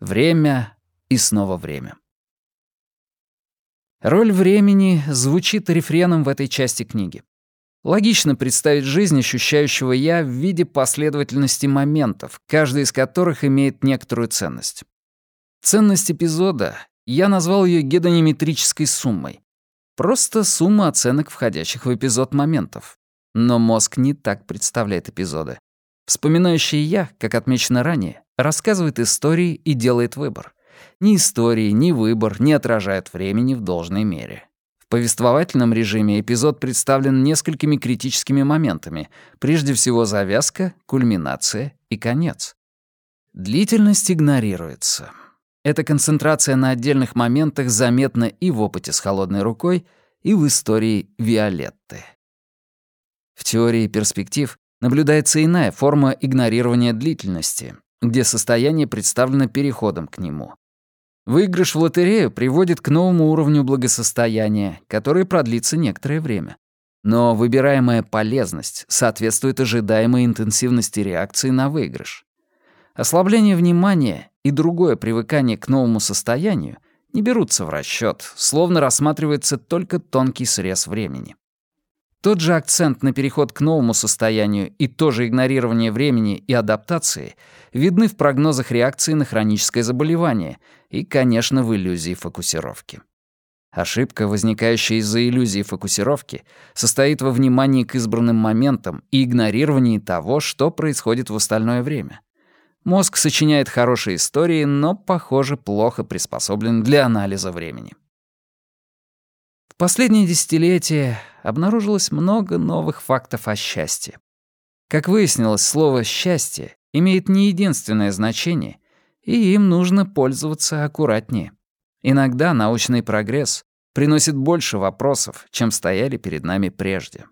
Время и снова время. Роль времени звучит рефреном в этой части книги. Логично представить жизнь ощущающего «я» в виде последовательности моментов, каждый из которых имеет некоторую ценность. Ценность эпизода я назвал ее гедониметрической суммой. Просто сумма оценок входящих в эпизод моментов. Но мозг не так представляет эпизоды. Вспоминающий «я», как отмечено ранее, рассказывает истории и делает выбор. Ни истории, ни выбор не отражают времени в должной мере. В повествовательном режиме эпизод представлен несколькими критическими моментами, прежде всего завязка, кульминация и конец. Длительность игнорируется. Эта концентрация на отдельных моментах заметна и в опыте с холодной рукой, и в истории Виолетты. В теории перспектив наблюдается иная форма игнорирования длительности, где состояние представлено переходом к нему. Выигрыш в лотерею приводит к новому уровню благосостояния, который продлится некоторое время. Но выбираемая полезность соответствует ожидаемой интенсивности реакции на выигрыш. Ослабление внимания и другое привыкание к новому состоянию не берутся в расчет, словно рассматривается только тонкий срез времени. Тот же акцент на переход к новому состоянию и то же игнорирование времени и адаптации видны в прогнозах реакции на хроническое заболевание и, конечно, в иллюзии фокусировки. Ошибка, возникающая из-за иллюзии фокусировки, состоит во внимании к избранным моментам и игнорировании того, что происходит в остальное время. Мозг сочиняет хорошие истории, но, похоже, плохо приспособлен для анализа времени. В последние десятилетия обнаружилось много новых фактов о счастье. Как выяснилось, слово «счастье» имеет не единственное значение, и им нужно пользоваться аккуратнее. Иногда научный прогресс приносит больше вопросов, чем стояли перед нами прежде.